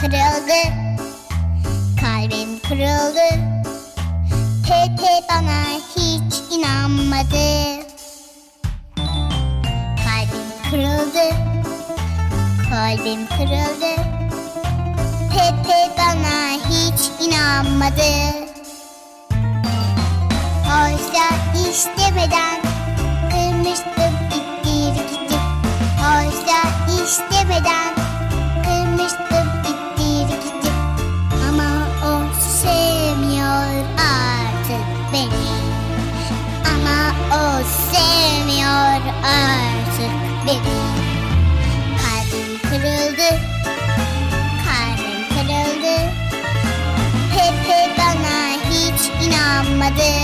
kırıldı. Kalbim kırıldı. Pepe bana hiç inanmadı. Kalbim kırıldı. Kalbim kırıldı. Pepe bana hiç inanmadı. Oysa istemeden kırmıştım ittir gidip Oysa istemeden artık beni Kalbim kırıldı. Kalbim kırıldı. Pepe bana hiç inanmadı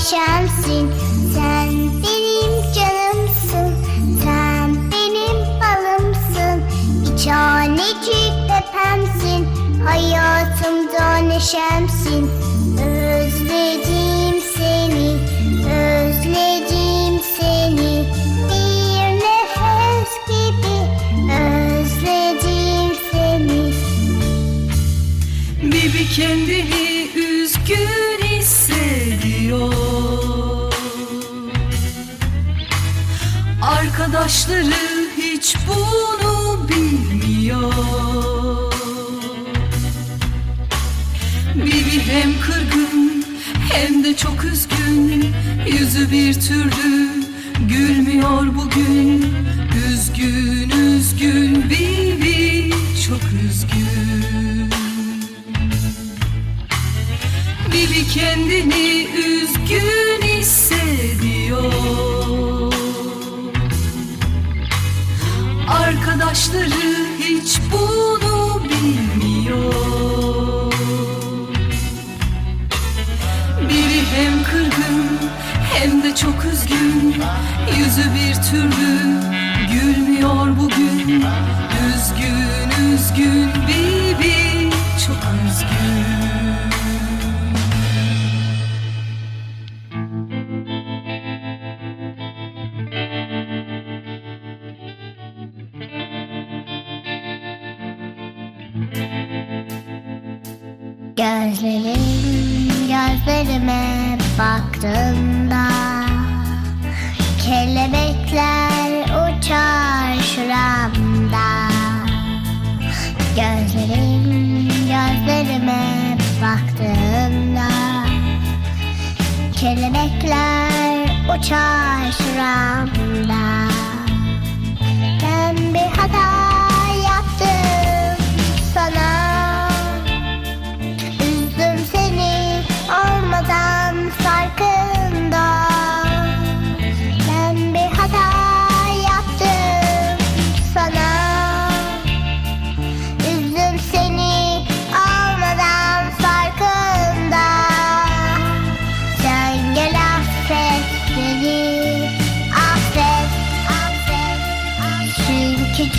neşemsin Sen benim canımsın, sen benim balımsın. Bir tanecik pepemsin, hayatımda neşemsin. Özledim seni, özledim seni. Bir nefes gibi özledim seni. Bibi kendini Arkadaşları hiç bunu bilmiyor. Bibi hem kırgın hem de çok üzgün. Yüzü bir türlü gülmüyor bugün. Üzgün üzgün Bibi çok üzgün. Bibi kendini üzgün hissediyor Arkadaşları hiç bunu bilmiyor. Biri hem kırgın hem de çok üzgün. Yüzü bir türlü gülmüyor bugün. Üzgün üzgün Bibi çok üzgün Gözlerim gözlerime baktığında Kelebekler uçar şuramda. Gözlerim gözlerime baktığında Kelebekler uçar şuramda. Ben bir hata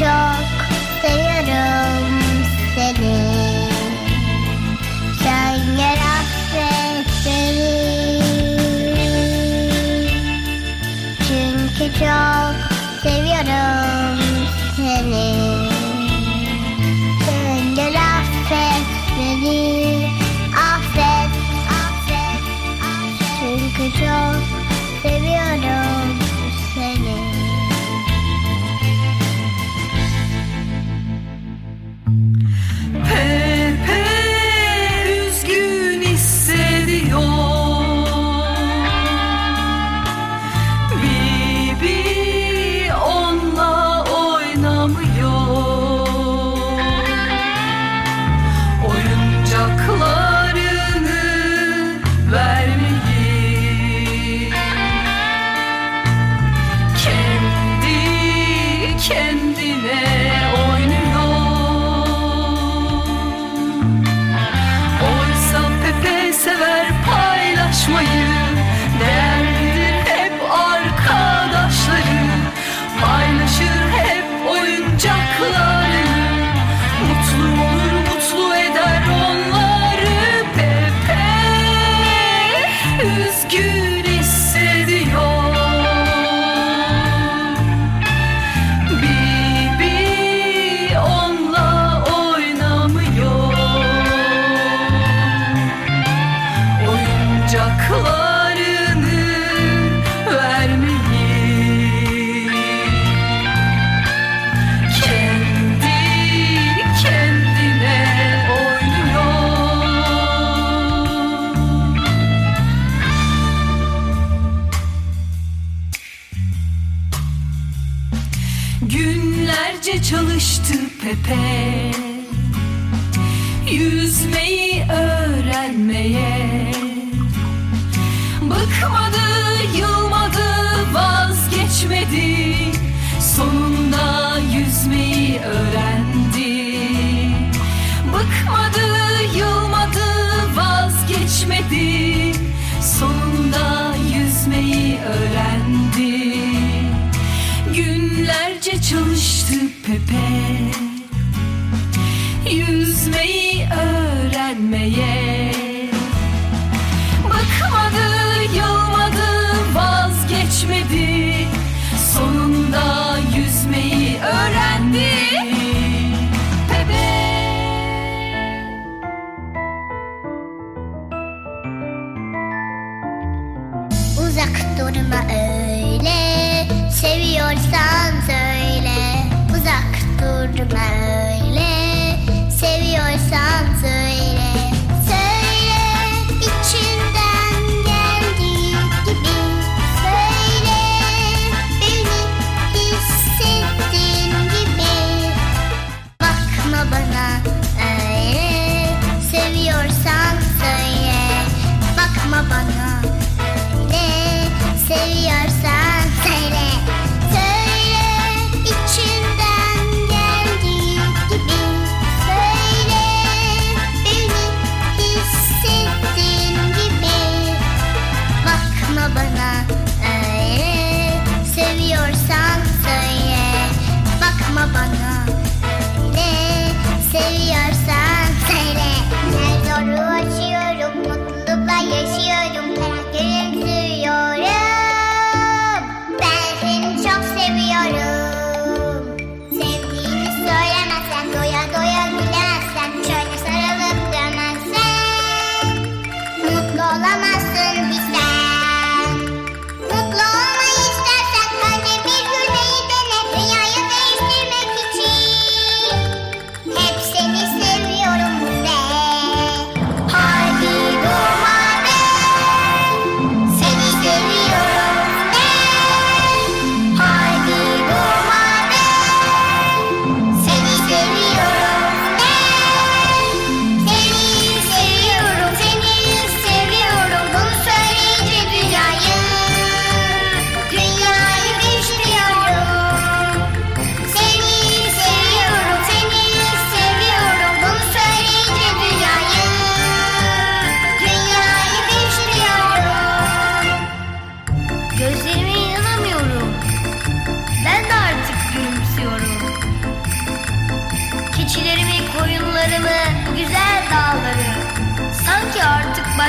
Çok seviyorum seni. Sen gel affet beni Çünkü çok Bıkmadı, yılmadı, vazgeçmedi. Sonunda yüzmeyi öğrendi. Bıkmadı, yılmadı, vazgeçmedi. Sonunda yüzmeyi öğrendi. Günlerce çalıştı Pepe. Yüzmeyi öğrenmeye.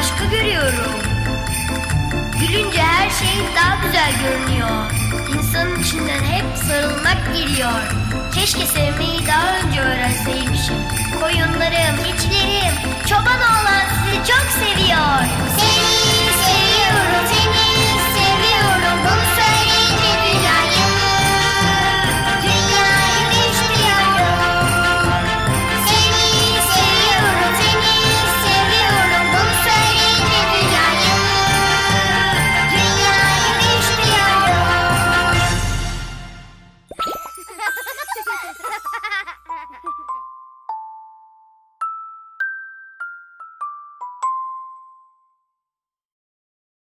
aşkı görüyorum. Gülünce her şey daha güzel görünüyor. İnsanın içinden hep sarılmak geliyor. Keşke sevmeyi daha önce öğrenseymişim. Koyunlarım, keçilerim.